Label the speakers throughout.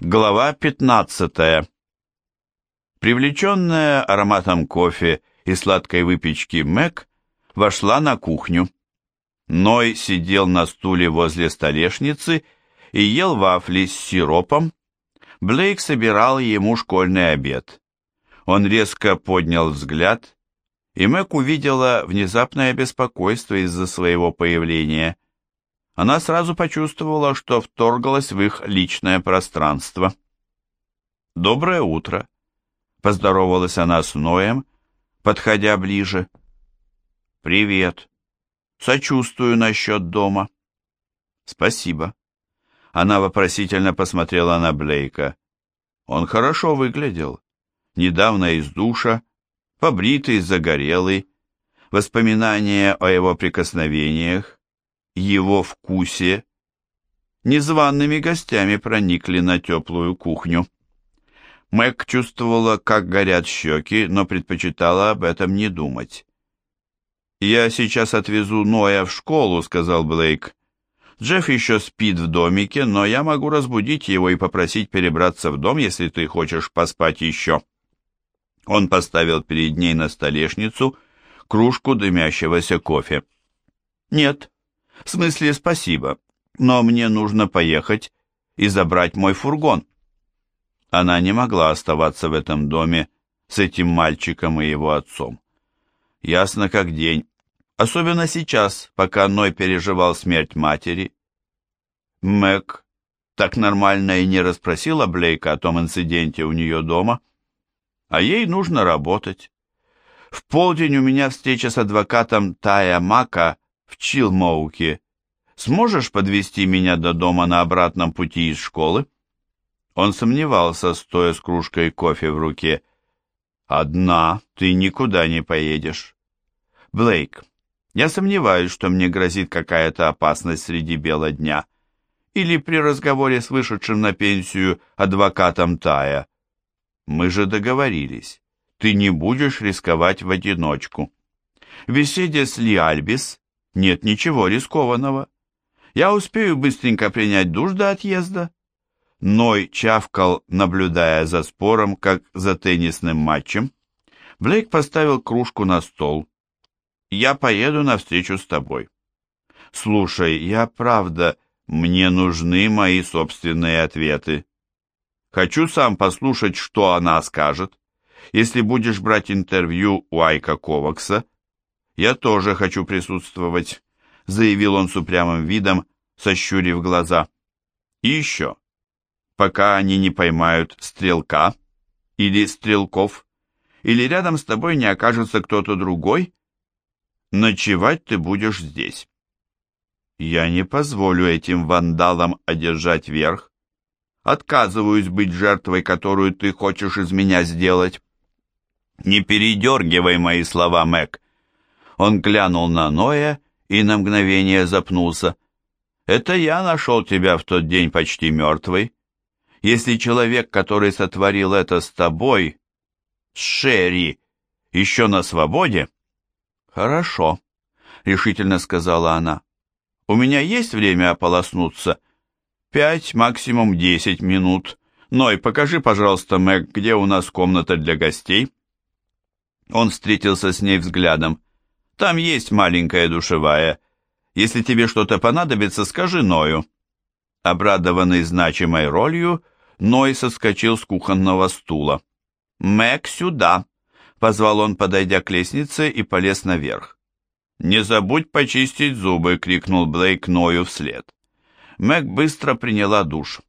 Speaker 1: Глава 15. Привлеченная ароматом кофе и сладкой выпечки Мэг вошла на кухню. Ной сидел на стуле возле столешницы и ел вафли с сиропом. Блейк собирал ему школьный обед. Он резко поднял взгляд, и Мэг увидела внезапное беспокойство из-за своего появления – она сразу почувствовала, что вторглась в их личное пространство. «Доброе утро!» — поздоровалась она с Ноем, подходя ближе. «Привет! Сочувствую насчет дома». «Спасибо». Она вопросительно посмотрела на Блейка. Он хорошо выглядел. Недавно из душа, побритый, загорелый. Воспоминания о его прикосновениях, его вкусе, незваными гостями проникли на теплую кухню. Мэг чувствовала, как горят щеки, но предпочитала об этом не думать. «Я сейчас отвезу Ноя в школу», — сказал Блейк. «Джефф еще спит в домике, но я могу разбудить его и попросить перебраться в дом, если ты хочешь поспать еще». Он поставил перед ней на столешницу кружку дымящегося кофе. «Нет», в смысле, спасибо, но мне нужно поехать и забрать мой фургон. Она не могла оставаться в этом доме с этим мальчиком и его отцом. Ясно как день, особенно сейчас, пока Ной переживал смерть матери. Мэг так нормально и не расспросила Блейка о том инциденте у нее дома, а ей нужно работать. В полдень у меня встреча с адвокатом Тая Мака в Чилмоуке. Сможешь подвести меня до дома на обратном пути из школы?» Он сомневался, стоя с кружкой кофе в руке. «Одна ты никуда не поедешь». «Блейк, я сомневаюсь, что мне грозит какая-то опасность среди бела дня. Или при разговоре с вышедшим на пенсию адвокатом Тая. Мы же договорились, ты не будешь рисковать в одиночку. В беседе с Ли Альбис нет ничего рискованного. Я успею быстренько принять душ до отъезда. Ной чавкал, наблюдая за спором, как за теннисным матчем. Блейк поставил кружку на стол. «Я поеду навстречу с тобой». «Слушай, я правда, мне нужны мои собственные ответы. Хочу сам послушать, что она скажет. Если будешь брать интервью у Айка Ковакса, «Я тоже хочу присутствовать», — заявил он с упрямым видом, сощурив глаза. «И еще, пока они не поймают стрелка или стрелков, или рядом с тобой не окажется кто-то другой, ночевать ты будешь здесь». «Я не позволю этим вандалам одержать верх. Отказываюсь быть жертвой, которую ты хочешь из меня сделать». «Не передергивай мои слова, Мэг. Он глянул на Ноя и на мгновение запнулся. «Это я нашел тебя в тот день почти мертвый. Если человек, который сотворил это с тобой, Шерри, еще на свободе...» «Хорошо», — решительно сказала она. «У меня есть время ополоснуться?» «Пять, максимум десять минут. Ной, покажи, пожалуйста, Мэг, где у нас комната для гостей?» Он встретился с ней взглядом. Там есть маленькая душевая. Если тебе что-то понадобится, скажи Ною». Обрадованный значимой ролью, Ной соскочил с кухонного стула. «Мэг, сюда!» — позвал он, подойдя к лестнице, и полез наверх. «Не забудь почистить зубы!» — крикнул Блейк Ною вслед. Мэг быстро приняла душ.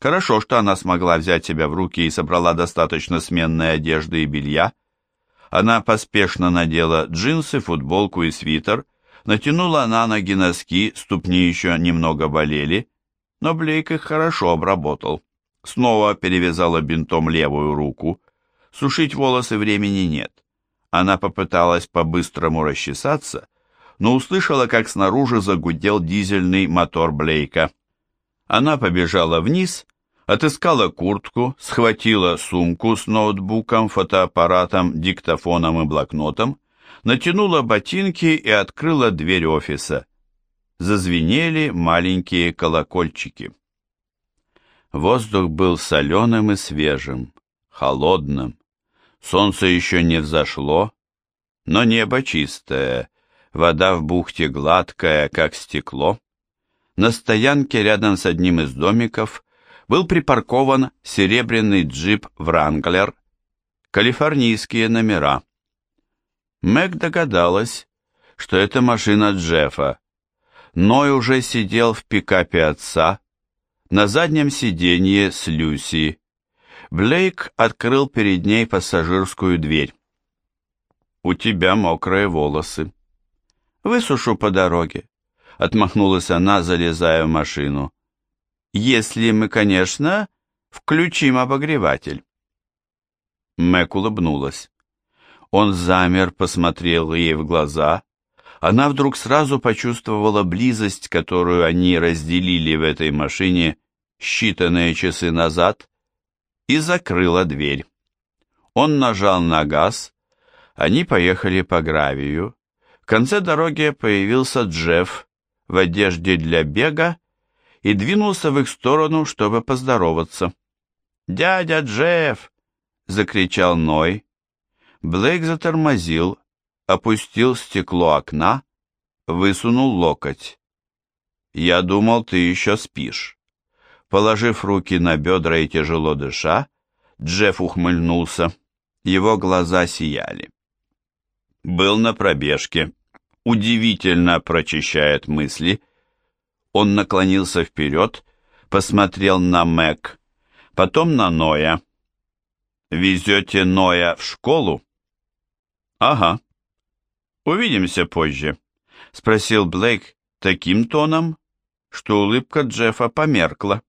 Speaker 1: Хорошо, что она смогла взять себя в руки и собрала достаточно сменной одежды и белья, она поспешно надела джинсы, футболку и свитер, натянула на ноги носки, ступни еще немного болели, но Блейк их хорошо обработал. Снова перевязала бинтом левую руку. Сушить волосы времени нет. Она попыталась по-быстрому расчесаться, но услышала, как снаружи загудел дизельный мотор Блейка. Она побежала вниз отыскала куртку, схватила сумку с ноутбуком, фотоаппаратом, диктофоном и блокнотом, натянула ботинки и открыла дверь офиса. Зазвенели маленькие колокольчики. Воздух был соленым и свежим, холодным. Солнце еще не взошло, но небо чистое, вода в бухте гладкая, как стекло. На стоянке рядом с одним из домиков был припаркован серебряный джип «Вранглер», калифорнийские номера. Мэг догадалась, что это машина Джеффа. Ной уже сидел в пикапе отца, на заднем сиденье с Люси. Блейк открыл перед ней пассажирскую дверь. «У тебя мокрые волосы». «Высушу по дороге», — отмахнулась она, залезая в машину. «Если мы, конечно, включим обогреватель». Мэг улыбнулась. Он замер, посмотрел ей в глаза. Она вдруг сразу почувствовала близость, которую они разделили в этой машине считанные часы назад, и закрыла дверь. Он нажал на газ, они поехали по гравию. В конце дороги появился Джефф в одежде для бега и двинулся в их сторону, чтобы поздороваться. «Дядя Джефф!» — закричал Ной. Блейк затормозил, опустил стекло окна, высунул локоть. «Я думал, ты еще спишь». Положив руки на бедра и тяжело дыша, Джефф ухмыльнулся. Его глаза сияли. Был на пробежке. Удивительно прочищает мысли. Он наклонился вперед, посмотрел на Мэг, потом на Ноя. «Везете Ноя в школу?» «Ага. Увидимся позже», — спросил Блейк таким тоном, что улыбка Джеффа померкла.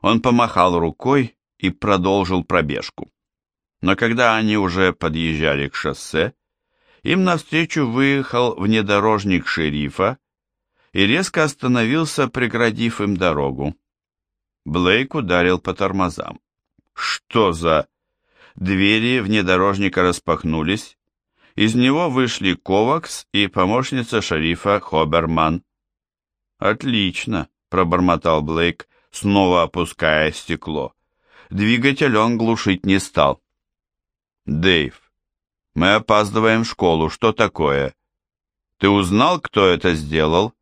Speaker 1: Он помахал рукой и продолжил пробежку. Но когда они уже подъезжали к шоссе, им навстречу выехал внедорожник шерифа и резко остановился, преградив им дорогу. Блейк ударил по тормозам. «Что за...» Двери внедорожника распахнулись, из него вышли Ковакс и помощница шерифа Хоберман. «Отлично», — пробормотал Блейк, снова опуская стекло. Двигатель он глушить не стал. «Дэйв, мы опаздываем в школу, что такое? Ты узнал, кто это сделал?»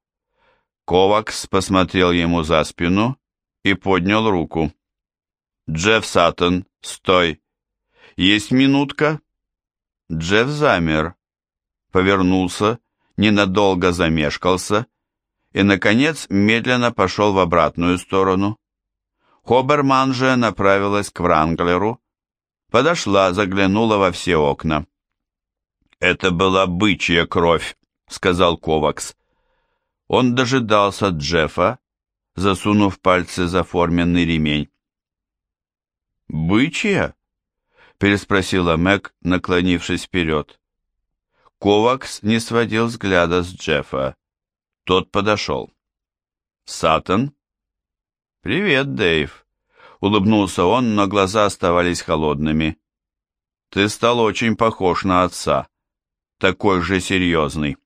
Speaker 1: Ковакс посмотрел ему за спину и поднял руку. «Джефф Саттон, стой! Есть минутка?» Джефф замер, повернулся, ненадолго замешкался и, наконец, медленно пошел в обратную сторону. Хоберман же направилась к Вранглеру, подошла, заглянула во все окна. «Это была бычья кровь», — сказал Ковакс. Он дожидался Джеффа, засунув пальцы за форменный ремень. «Бычья?» — переспросила Мэг, наклонившись вперед. Ковакс не сводил взгляда с Джеффа. Тот подошел. «Саттон?» «Привет, Дэйв», — улыбнулся он, но глаза оставались холодными. «Ты стал очень похож на отца, такой же серьезный».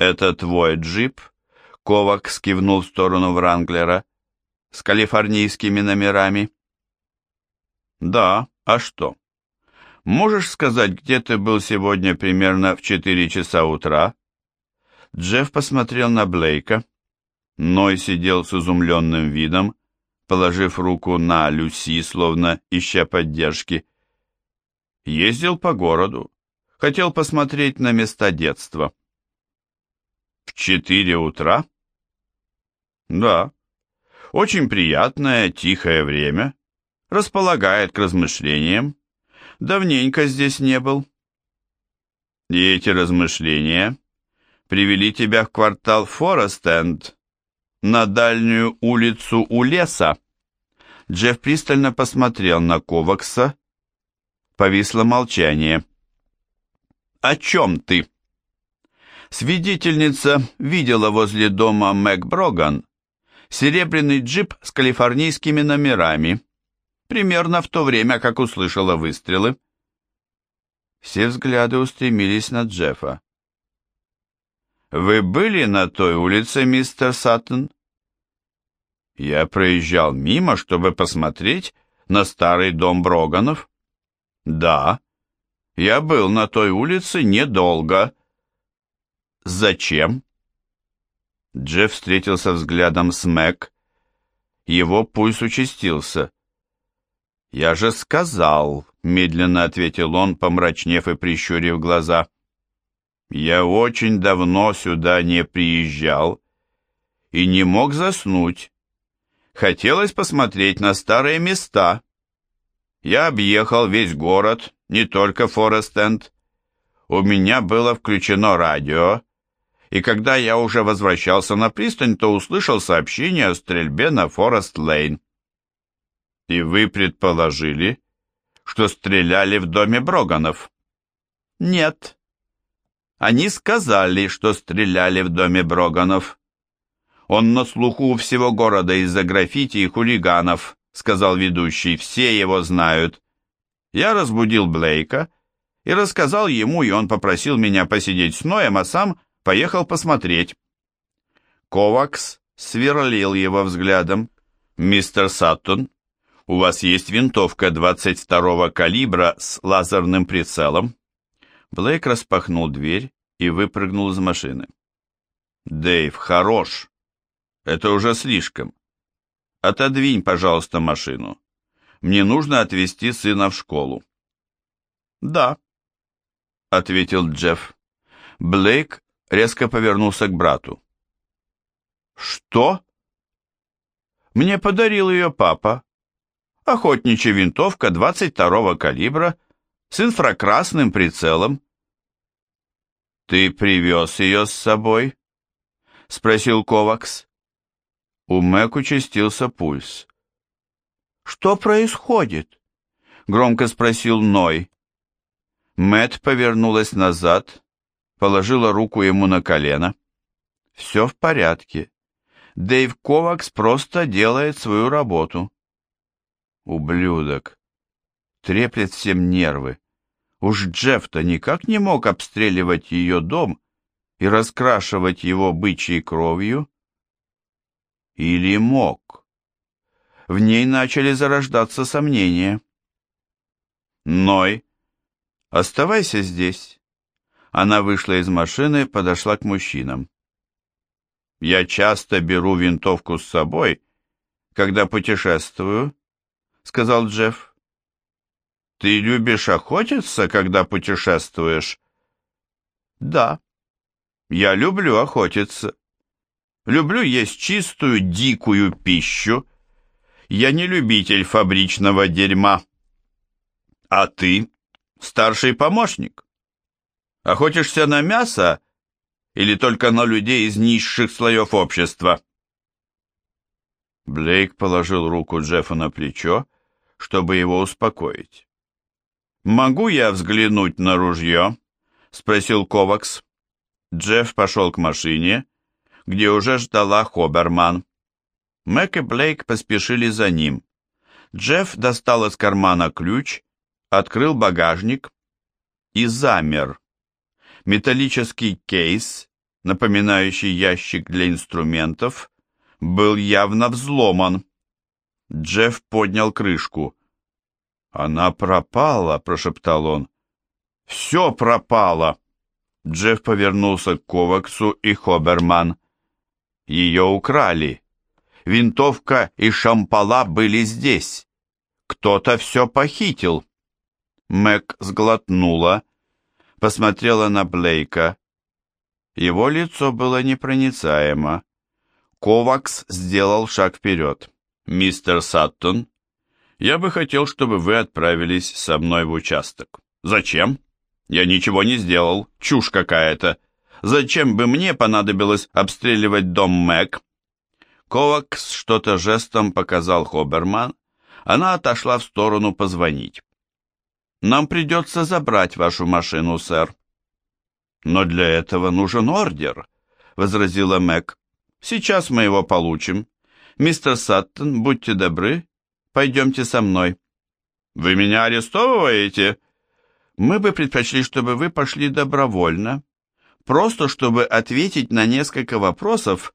Speaker 1: «Это твой джип?» — Ковак скивнул в сторону Вранглера. «С калифорнийскими номерами?» «Да, а что?» «Можешь сказать, где ты был сегодня примерно в четыре часа утра?» Джефф посмотрел на Блейка. Ной сидел с изумленным видом, положив руку на Люси, словно ища поддержки. Ездил по городу. Хотел посмотреть на места детства. Четыре утра? Да. Очень приятное, тихое время. Располагает к размышлениям. Давненько здесь не был. И эти размышления привели тебя в квартал Форест-Энд, на дальнюю улицу у леса. Джефф пристально посмотрел на Ковакса. Повисло молчание. «О чем ты?» Свидетельница видела возле дома Мэг Броган серебряный джип с калифорнийскими номерами, примерно в то время, как услышала выстрелы. Все взгляды устремились на Джеффа. «Вы были на той улице, мистер Саттон?» Я проезжал мимо, чтобы посмотреть на старый дом Броганов. Да, я был на той улице недолго. Зачем? Джефф встретился взглядом с Мэг. Его пульс участился. «Я же сказал», — медленно ответил он, помрачнев и прищурив глаза. «Я очень давно сюда не приезжал и не мог заснуть. Хотелось посмотреть на старые места. Я объехал весь город, не только Форест-Энд. У меня было включено радио, и когда я уже возвращался на пристань, то услышал сообщение о стрельбе на Форест-Лейн. И вы предположили, что стреляли в доме Броганов? Нет. Они сказали, что стреляли в доме Броганов. Он на слуху у всего города из-за граффити и хулиганов, сказал ведущий, все его знают. Я разбудил Блейка и рассказал ему, и он попросил меня посидеть с Ноем, а сам Поехал посмотреть. Ковакс сверлил его взглядом. «Мистер Саттон, у вас есть винтовка 22-го калибра с лазерным прицелом?» Блейк распахнул дверь и выпрыгнул из машины. «Дэйв, хорош! Это уже слишком. Отодвинь, пожалуйста, машину. Мне нужно отвезти сына в школу». «Да», — ответил Джефф. Блейк резко повернулся к брату. «Что?» «Мне подарил ее папа. Охотничья винтовка 22-го калибра с инфракрасным прицелом». «Ты привез ее с собой?» — спросил Ковакс. У Мэг участился пульс. «Что происходит?» — громко спросил Ной. Мэт повернулась назад положила руку ему на колено. «Все в порядке. Дэйв Ковакс просто делает свою работу». «Ублюдок! Треплет всем нервы. Уж Джефф-то никак не мог обстреливать ее дом и раскрашивать его бычьей кровью. Или мог? В ней начали зарождаться сомнения. «Ной, оставайся здесь». Она вышла из машины, подошла к мужчинам. «Я часто беру винтовку с собой, когда путешествую», — сказал Джефф. «Ты любишь охотиться, когда путешествуешь?» «Да, я люблю охотиться. Люблю есть чистую, дикую пищу. Я не любитель фабричного дерьма. А ты старший помощник?» Охотишься на мясо или только на людей из низших слоев общества?» Блейк положил руку Джеффа на плечо, чтобы его успокоить. «Могу я взглянуть на ружье?» — спросил Ковакс. Джефф пошел к машине, где уже ждала Хоберман. Мэг и Блейк поспешили за ним. Джефф достал из кармана ключ, открыл багажник и замер, Металлический кейс, напоминающий ящик для инструментов, был явно взломан. Джефф поднял крышку. «Она пропала», — прошептал он. «Все пропало!» Джефф повернулся к Коваксу и Хоберман. «Ее украли. Винтовка и шампала были здесь. Кто-то все похитил». Мэг сглотнула посмотрела на Блейка. Его лицо было непроницаемо. Ковакс сделал шаг вперед. «Мистер Саттон, я бы хотел, чтобы вы отправились со мной в участок». «Зачем?» «Я ничего не сделал. Чушь какая-то. Зачем бы мне понадобилось обстреливать дом Мэг?» Ковакс что-то жестом показал Хоберман. Она отошла в сторону позвонить. Нам придется забрать вашу машину, сэр. Но для этого нужен ордер, возразила Мэг. Сейчас мы его получим. Мистер Саттон, будьте добры, пойдемте со мной. Вы меня арестовываете? Мы бы предпочли, чтобы вы пошли добровольно, просто чтобы ответить на несколько вопросов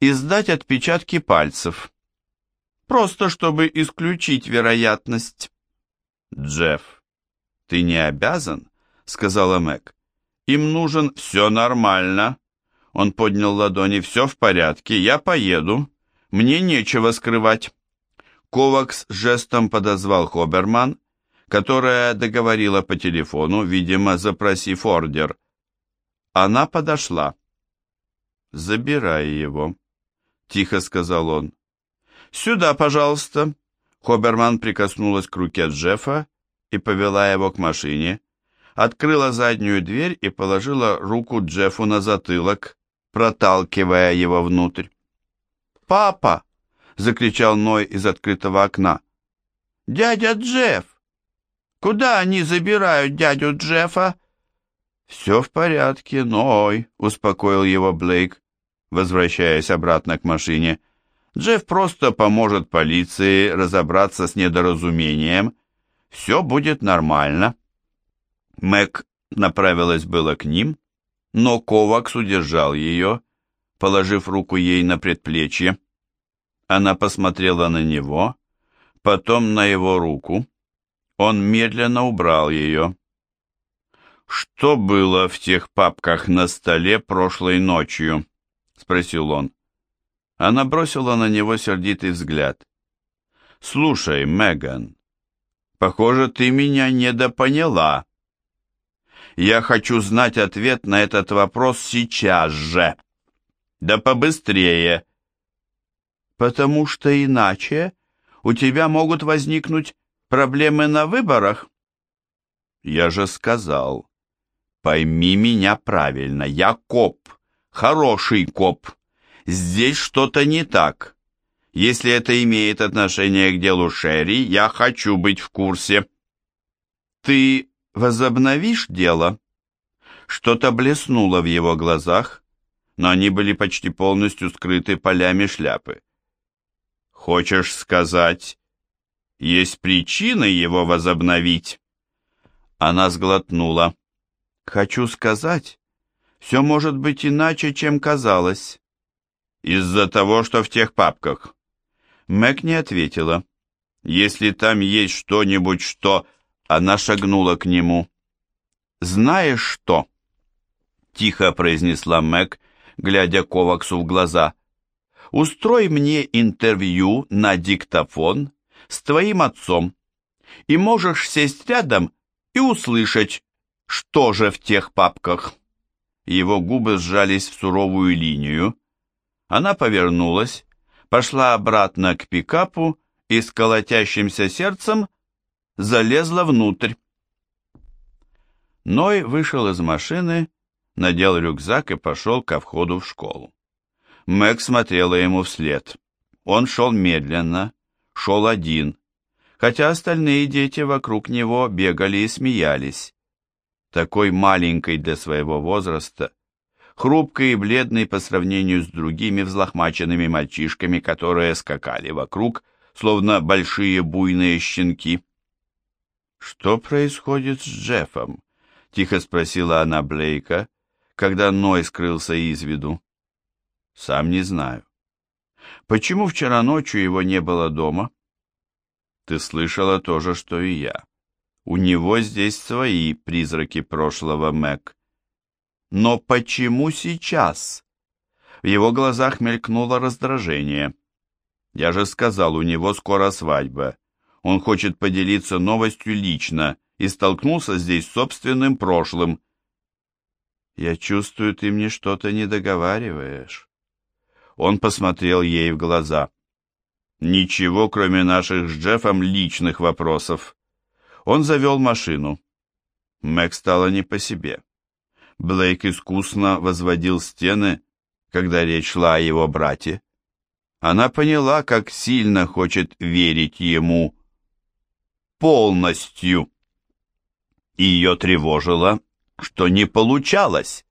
Speaker 1: и сдать отпечатки пальцев. просто чтобы исключить вероятность. Джефф, ты не обязан, сказала Мэг. Им нужен все нормально. Он поднял ладони, все в порядке, я поеду. Мне нечего скрывать. Ковакс жестом подозвал Хоберман, которая договорила по телефону, видимо, запросив ордер. Она подошла. «Забирай его», — тихо сказал он. «Сюда, пожалуйста». Хоберман прикоснулась к руке Джеффа и повела его к машине, открыла заднюю дверь и положила руку Джеффу на затылок, проталкивая его внутрь. «Папа!» — закричал Ной из открытого окна. «Дядя Джефф! Куда они забирают дядю Джеффа?» «Все в порядке, Ной», — успокоил его Блейк, возвращаясь обратно к машине. «Джефф просто поможет полиции разобраться с недоразумением. Все будет нормально». Мэг направилась было к ним, но Ковакс удержал ее, положив руку ей на предплечье. Она посмотрела на него, потом на его руку. Он медленно убрал ее. «Что было в тех папках на столе прошлой ночью?» — спросил он. Она бросила на него сердитый взгляд. «Слушай, Меган, похоже, ты меня недопоняла. Я хочу знать ответ на этот вопрос сейчас же. Да побыстрее!» «Потому что иначе у тебя могут возникнуть проблемы на выборах». «Я же сказал, Пойми меня правильно, я коп, хороший коп. Здесь что-то не так. Если это имеет отношение к делу Шерри, я хочу быть в курсе. Ты возобновишь дело? Что-то блеснуло в его глазах, но они были почти полностью скрыты полями шляпы. Хочешь сказать, есть причины его возобновить? Она сглотнула. Хочу сказать, все может быть иначе, чем казалось. Из-за того, что в тех папках. Мэг не ответила. Если там есть что-нибудь, что... Она шагнула к нему. «Знаешь что?» Тихо произнесла Мэг, глядя Коваксу в глаза. «Устрой мне интервью на диктофон с твоим отцом, и можешь сесть рядом и услышать, что же в тех папках? Его губы сжались в суровую линию. Она повернулась, пошла обратно к пикапу и с колотящимся сердцем залезла внутрь. Ной вышел из машины, надел рюкзак и пошел ко входу в школу. Мэг смотрела ему вслед. Он шел медленно, шел один, хотя остальные дети вокруг него бегали и смеялись такой маленькой для своего возраста, хрупкой и бледной по сравнению с другими взлохмаченными мальчишками, которые скакали вокруг, словно большие буйные щенки. «Что происходит с Джеффом?» — тихо спросила она Блейка, когда Ной скрылся из виду. «Сам не знаю. Почему вчера ночью его не было дома?» «Ты слышала то же, что и я. У него здесь свои призраки прошлого, Мэг. Но почему сейчас? В его глазах мелькнуло раздражение. Я же сказал, у него скоро свадьба. Он хочет поделиться новостью лично и столкнулся здесь с собственным прошлым. Я чувствую, ты мне что-то не договариваешь. Он посмотрел ей в глаза. Ничего, кроме наших с Джеффом личных вопросов. Он завел машину. Мэг стало не по себе. Блейк искусно возводил стены, когда речь шла о его брате. Она поняла, как сильно хочет верить ему полностью. Ее тревожило, что не получалось.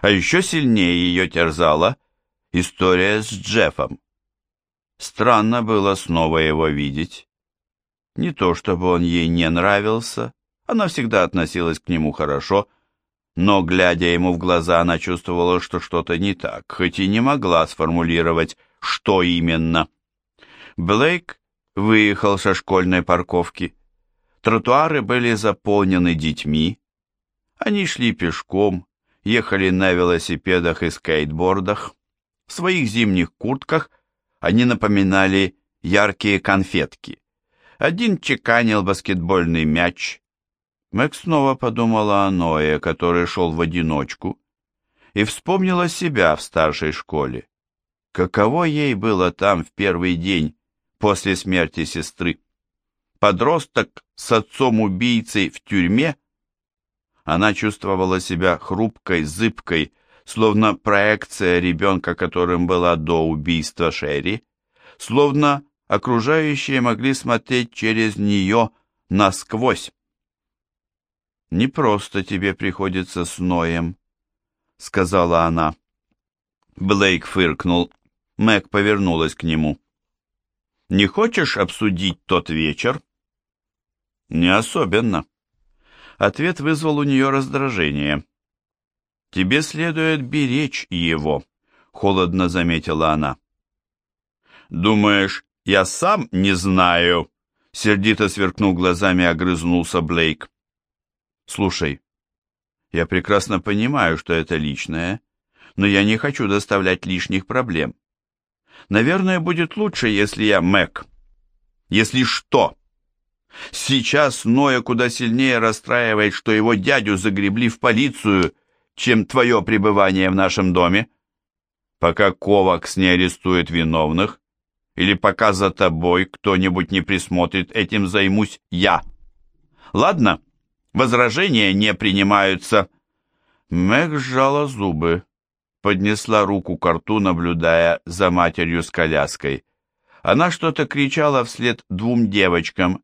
Speaker 1: А еще сильнее ее терзала история с Джеффом. Странно было снова его видеть. Не то чтобы он ей не нравился, она всегда относилась к нему хорошо, но, глядя ему в глаза, она чувствовала, что что-то не так, хоть и не могла сформулировать, что именно. Блейк выехал со школьной парковки. Тротуары были заполнены детьми. Они шли пешком, ехали на велосипедах и скейтбордах. В своих зимних куртках они напоминали яркие конфетки. Один чеканил баскетбольный мяч. Мэг снова подумала о Ное, который шел в одиночку, и вспомнила себя в старшей школе. Каково ей было там в первый день после смерти сестры? Подросток с отцом-убийцей в тюрьме? Она чувствовала себя хрупкой, зыбкой, словно проекция ребенка, которым была до убийства Шерри, словно окружающие могли смотреть через нее насквозь. «Не просто тебе приходится с Ноем», — сказала она. Блейк фыркнул. Мэг повернулась к нему. «Не хочешь обсудить тот вечер?» «Не особенно». Ответ вызвал у нее раздражение. «Тебе следует беречь его», — холодно заметила она. «Думаешь, я сам не знаю?» Сердито сверкнув глазами, огрызнулся Блейк. «Слушай, я прекрасно понимаю, что это личное, но я не хочу доставлять лишних проблем. Наверное, будет лучше, если я Мэг. Если что?» Сейчас Ноя куда сильнее расстраивает, что его дядю загребли в полицию, чем твое пребывание в нашем доме. Пока Ковакс не арестует виновных, или пока за тобой кто-нибудь не присмотрит, этим займусь я. Ладно, возражения не принимаются. Мэг сжала зубы, поднесла руку к рту, наблюдая за матерью с коляской. Она что-то кричала вслед двум девочкам,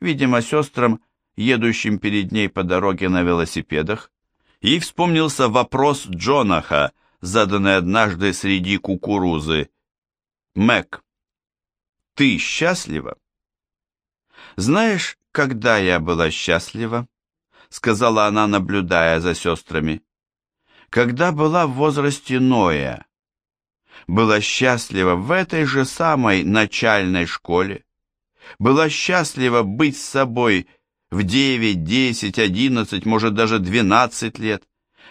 Speaker 1: видимо, сестрам, едущим перед ней по дороге на велосипедах. И вспомнился вопрос Джонаха, заданный однажды среди кукурузы. «Мэг, ты счастлива?» «Знаешь, когда я была счастлива?» — сказала она, наблюдая за сестрами. «Когда была в возрасте Ноя. Была счастлива в этой же самой начальной школе. Была счастлива быть с собой в девять, десять, одиннадцать, может даже двенадцать лет.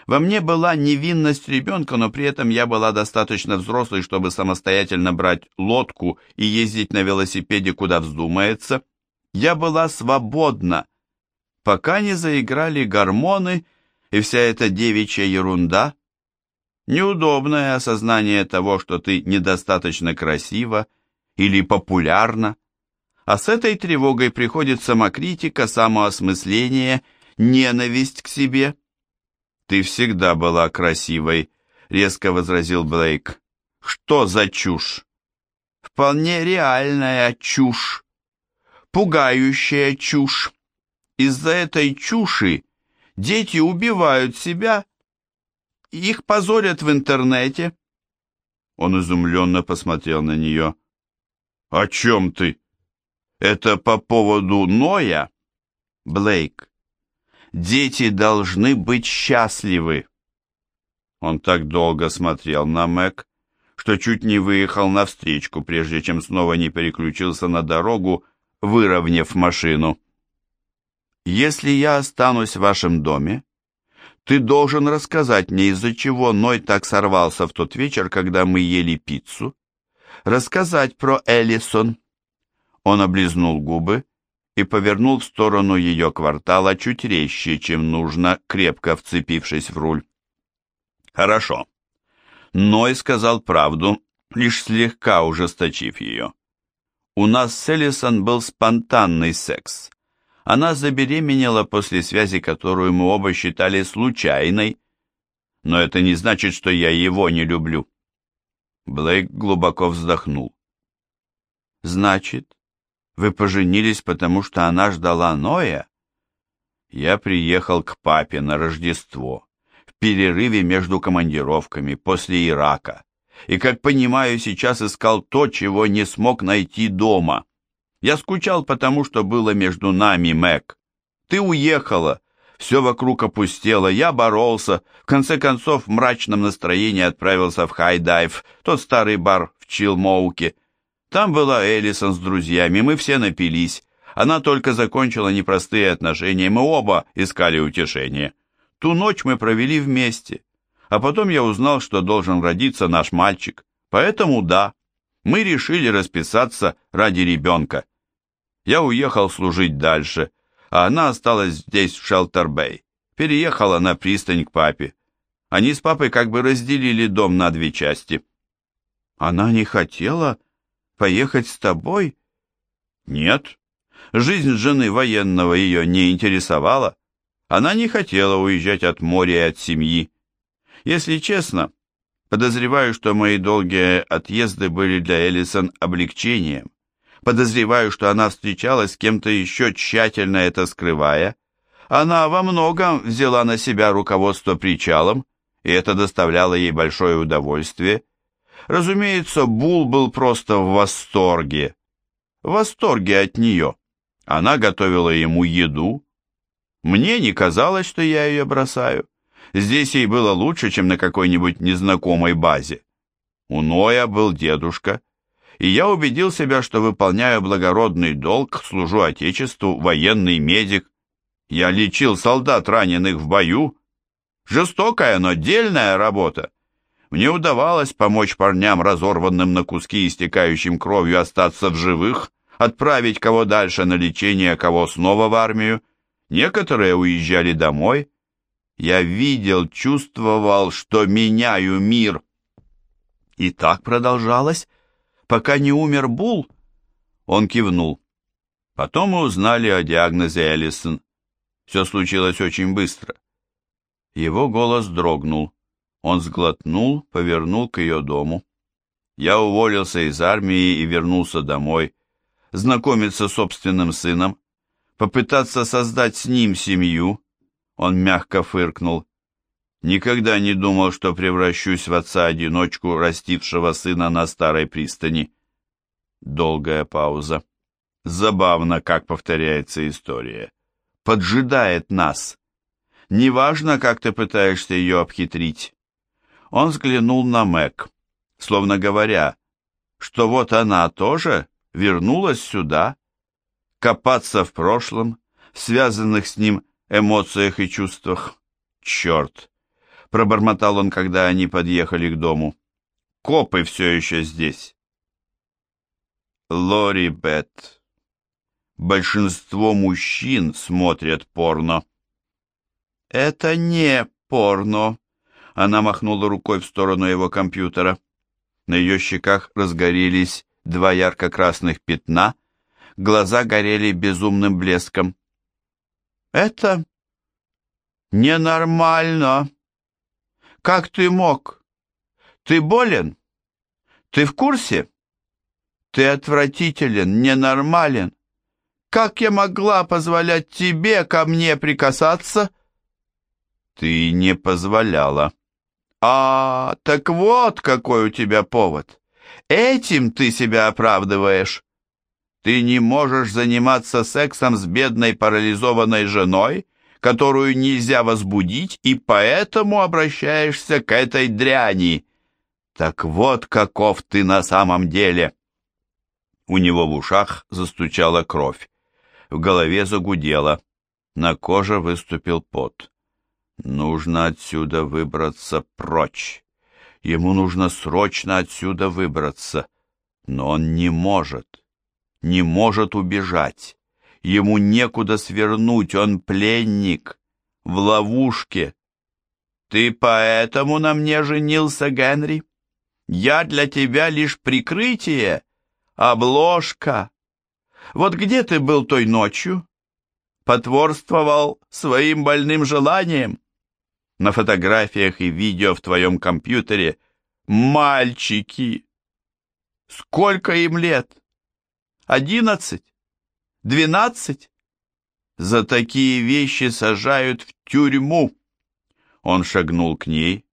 Speaker 1: Во мне была невинность ребенка, но при этом я была достаточно взрослой, чтобы самостоятельно брать лодку и ездить на велосипеде, куда вздумается. Я была свободна, пока не заиграли гормоны и вся эта девичья ерунда. Неудобное осознание того, что ты недостаточно красива или популярна а с этой тревогой приходит самокритика, самоосмысление, ненависть к себе. «Ты всегда была красивой», — резко возразил Блейк. «Что за чушь?» «Вполне реальная чушь, пугающая чушь. Из-за этой чуши дети убивают себя, их позорят в интернете». Он изумленно посмотрел на нее. «О чем ты?» Это по поводу Ноя? Блейк, дети должны быть счастливы. Он так долго смотрел на Мэг, что чуть не выехал навстречку, прежде чем снова не переключился на дорогу, выровняв машину. «Если я останусь в вашем доме, ты должен рассказать мне, из-за чего Ной так сорвался в тот вечер, когда мы ели пиццу. Рассказать про Эллисон, он облизнул губы и повернул в сторону ее квартала чуть резче, чем нужно, крепко вцепившись в руль. «Хорошо». Ной сказал правду, лишь слегка ужесточив ее. «У нас с Эллисон был спонтанный секс. Она забеременела после связи, которую мы оба считали случайной, но это не значит, что я его не люблю». Блейк глубоко вздохнул. «Значит, вы поженились, потому что она ждала Ноя? Я приехал к папе на Рождество, в перерыве между командировками, после Ирака, и, как понимаю, сейчас искал то, чего не смог найти дома. Я скучал потому, что было между нами, Мэг. Ты уехала, все вокруг опустело, я боролся, в конце концов в мрачном настроении отправился в Хайдайв, тот старый бар в Чилмоуке, Там была Элисон с друзьями, мы все напились. Она только закончила непростые отношения, мы оба искали утешения. Ту ночь мы провели вместе, а потом я узнал, что должен родиться наш мальчик. Поэтому да, мы решили расписаться ради ребенка. Я уехал служить дальше, а она осталась здесь, в Шелтер-Бэй. Переехала на пристань к папе. Они с папой как бы разделили дом на две части. Она не хотела поехать с тобой? Нет. Жизнь жены военного ее не интересовала. Она не хотела уезжать от моря и от семьи. Если честно, подозреваю, что мои долгие отъезды были для Элисон облегчением. Подозреваю, что она встречалась с кем-то еще, тщательно это скрывая. Она во многом взяла на себя руководство причалом, и это доставляло ей большое удовольствие. Разумеется, Бул был просто в восторге. В восторге от нее. Она готовила ему еду. Мне не казалось, что я ее бросаю. Здесь ей было лучше, чем на какой-нибудь незнакомой базе. У Ноя был дедушка, и я убедил себя, что выполняю благородный долг, служу Отечеству, военный медик. Я лечил солдат, раненых в бою. Жестокая, но дельная работа. Мне удавалось помочь парням, разорванным на куски, истекающим кровью, остаться в живых, отправить кого дальше на лечение, кого снова в армию. Некоторые уезжали домой. Я видел, чувствовал, что меняю мир. И так продолжалось, пока не умер Бул. Он кивнул. Потом мы узнали о диагнозе Эллисон. Все случилось очень быстро. Его голос дрогнул. Он сглотнул, повернул к ее дому. Я уволился из армии и вернулся домой, знакомиться с собственным сыном, попытаться создать с ним семью. Он мягко фыркнул. Никогда не думал, что превращусь в отца-одиночку, растившего сына на старой пристани. Долгая пауза. Забавно, как повторяется история. Поджидает нас. Неважно, как ты пытаешься ее обхитрить. Он взглянул на Мэг, словно говоря, что вот она тоже вернулась сюда, копаться в прошлом, связанных с ним эмоциях и чувствах. Черт! Пробормотал он, когда они подъехали к дому. Копы все еще здесь. Лори Бет. Большинство мужчин смотрят порно. Это не порно, она махнула рукой в сторону его компьютера. На ее щеках разгорелись два ярко-красных пятна, глаза горели безумным блеском. «Это ненормально. Как ты мог? Ты болен? Ты в курсе? Ты отвратителен, ненормален. Как я могла позволять тебе ко мне прикасаться?» «Ты не позволяла», «А, так вот какой у тебя повод. Этим ты себя оправдываешь. Ты не можешь заниматься сексом с бедной парализованной женой, которую нельзя возбудить, и поэтому обращаешься к этой дряни. Так вот каков ты на самом деле». У него в ушах застучала кровь, в голове загудело, на коже выступил пот. Нужно отсюда выбраться прочь. Ему нужно срочно отсюда выбраться. Но он не может. Не может убежать. Ему некуда свернуть, он пленник. В ловушке. Ты поэтому на мне женился, Генри? Я для тебя лишь прикрытие, обложка. Вот где ты был той ночью? Потворствовал своим больным желанием? на фотографиях и видео в твоем компьютере мальчики. Сколько им лет? Одиннадцать? Двенадцать? За такие вещи сажают в тюрьму. Он шагнул к ней.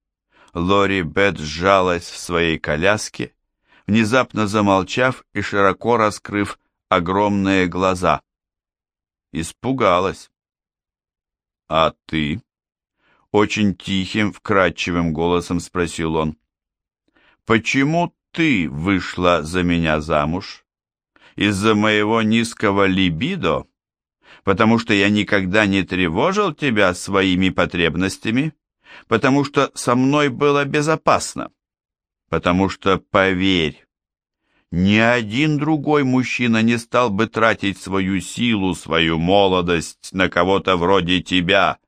Speaker 1: Лори Бет сжалась в своей коляске, внезапно замолчав и широко раскрыв огромные глаза. Испугалась. «А ты?» Очень тихим, вкрадчивым голосом спросил он. «Почему ты вышла за меня замуж? Из-за моего низкого либидо? Потому что я никогда не тревожил тебя своими потребностями? Потому что со мной было безопасно? Потому что, поверь, ни один другой мужчина не стал бы тратить свою силу, свою молодость на кого-то вроде тебя,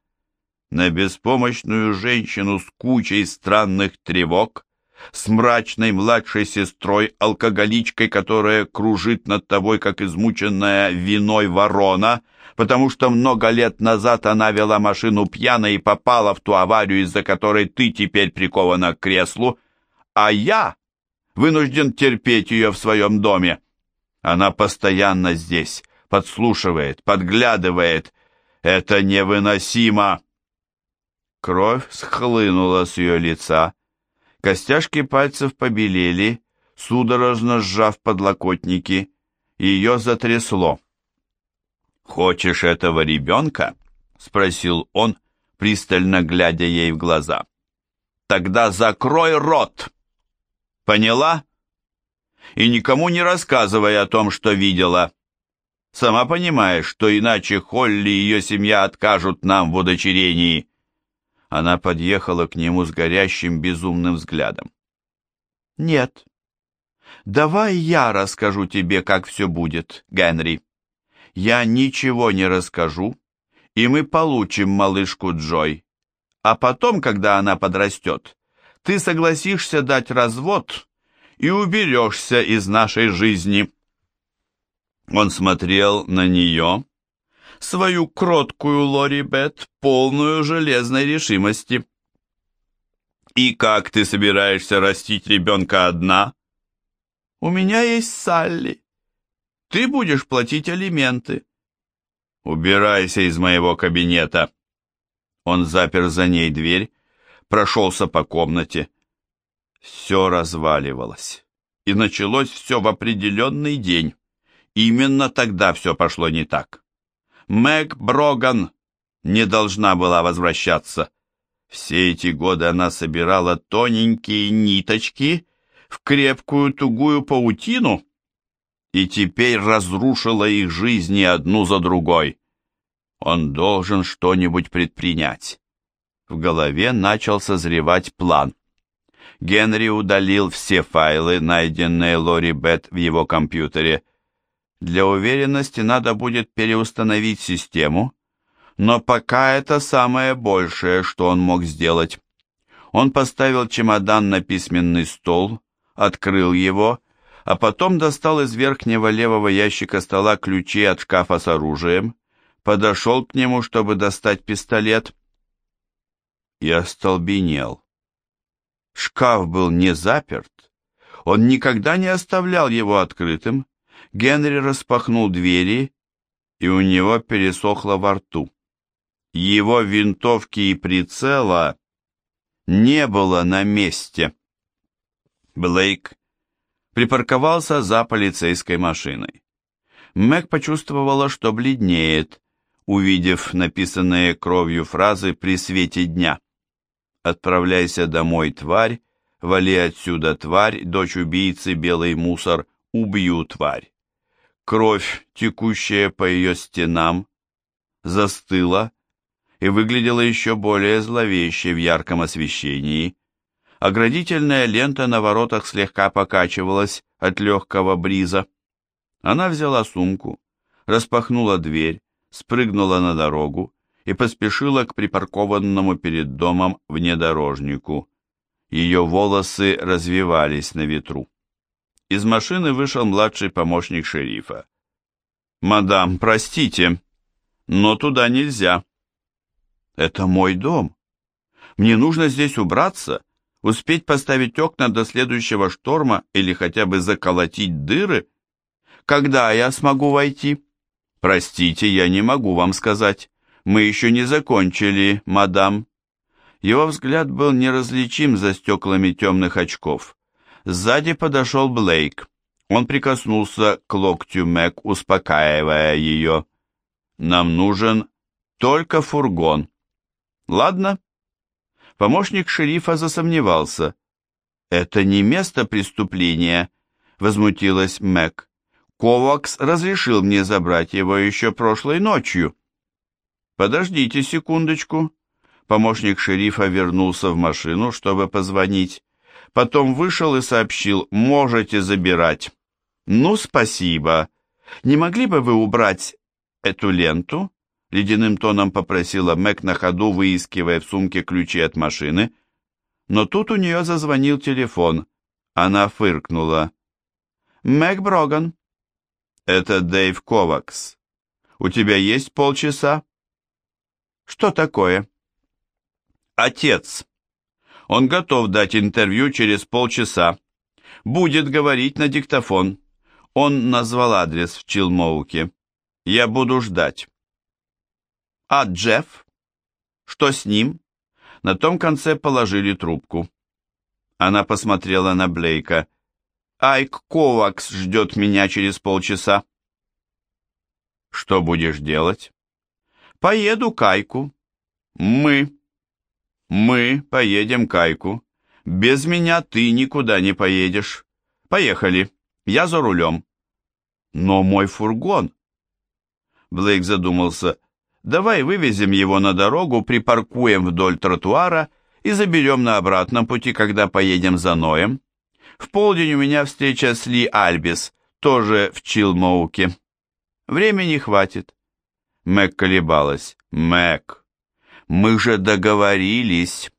Speaker 1: на беспомощную женщину с кучей странных тревог, с мрачной младшей сестрой, алкоголичкой, которая кружит над тобой, как измученная виной ворона, потому что много лет назад она вела машину пьяной и попала в ту аварию, из-за которой ты теперь прикована к креслу, а я вынужден терпеть ее в своем доме. Она постоянно здесь, подслушивает, подглядывает. Это невыносимо!» Кровь схлынула с ее лица, Костяшки пальцев побелели, судорожно сжав подлокотники. Ее затрясло. «Хочешь этого ребенка?» — спросил он, пристально глядя ей в глаза. «Тогда закрой рот!» «Поняла?» «И никому не рассказывай о том, что видела. Сама понимаешь, что иначе Холли и ее семья откажут нам в удочерении». Она подъехала к нему с горящим безумным взглядом. «Нет. Давай я расскажу тебе, как все будет, Генри. Я ничего не расскажу, и мы получим малышку Джой. А потом, когда она подрастет, ты согласишься дать развод и уберешься из нашей жизни». Он смотрел на нее, свою кроткую Лори Бет, полную железной решимости. «И как ты собираешься растить ребенка одна?» «У меня есть Салли. Ты будешь платить алименты». «Убирайся из моего кабинета». Он запер за ней дверь, прошелся по комнате. Все разваливалось. И началось все в определенный день. Именно тогда все пошло не так. Мэг Броган не должна была возвращаться. Все эти годы она собирала тоненькие ниточки в крепкую тугую паутину и теперь разрушила их жизни одну за другой. Он должен что-нибудь предпринять. В голове начал созревать план. Генри удалил все файлы, найденные Лори Бет в его компьютере, для уверенности надо будет переустановить систему, но пока это самое большее, что он мог сделать. Он поставил чемодан на письменный стол, открыл его, а потом достал из верхнего левого ящика стола ключи от шкафа с оружием, подошел к нему, чтобы достать пистолет, и остолбенел. Шкаф был не заперт, он никогда не оставлял его открытым, Генри распахнул двери, и у него пересохло во рту. Его винтовки и прицела не было на месте. Блейк припарковался за полицейской машиной. Мэг почувствовала, что бледнеет, увидев написанные кровью фразы при свете дня. «Отправляйся домой, тварь, вали отсюда, тварь, дочь убийцы, белый мусор, убью, тварь». Кровь, текущая по ее стенам, застыла и выглядела еще более зловеще в ярком освещении. Оградительная лента на воротах слегка покачивалась от легкого бриза. Она взяла сумку, распахнула дверь, спрыгнула на дорогу и поспешила к припаркованному перед домом внедорожнику. Ее волосы развивались на ветру. Из машины вышел младший помощник шерифа. «Мадам, простите, но туда нельзя». «Это мой дом. Мне нужно здесь убраться, успеть поставить окна до следующего шторма или хотя бы заколотить дыры. Когда я смогу войти?» «Простите, я не могу вам сказать. Мы еще не закончили, мадам». Его взгляд был неразличим за стеклами темных очков. Сзади подошел Блейк. Он прикоснулся к локтю Мэг, успокаивая ее. «Нам нужен только фургон». «Ладно». Помощник шерифа засомневался. «Это не место преступления», — возмутилась Мэг. «Ковакс разрешил мне забрать его еще прошлой ночью». «Подождите секундочку». Помощник шерифа вернулся в машину, чтобы позвонить. Потом вышел и сообщил «Можете забирать». «Ну, спасибо. Не могли бы вы убрать эту ленту?» Ледяным тоном попросила Мэг на ходу, выискивая в сумке ключи от машины. Но тут у нее зазвонил телефон. Она фыркнула. «Мэг Броган». «Это Дэйв Ковакс. У тебя есть полчаса?» «Что такое?» «Отец. Он готов дать интервью через полчаса. Будет говорить на диктофон. Он назвал адрес в Чилмоуке. Я буду ждать». «А Джефф? Что с ним?» На том конце положили трубку. Она посмотрела на Блейка. «Айк Ковакс ждет меня через полчаса». «Что будешь делать?» «Поеду к Айку». «Мы». «Мы поедем к Айку. Без меня ты никуда не поедешь. Поехали. Я за рулем». «Но мой фургон...» Блейк задумался. Давай вывезем его на дорогу, припаркуем вдоль тротуара и заберем на обратном пути, когда поедем за Ноем. В полдень у меня встреча с Ли Альбис, тоже в Чилмоуке. Времени хватит. Мэг колебалась. Мэг, мы же договорились.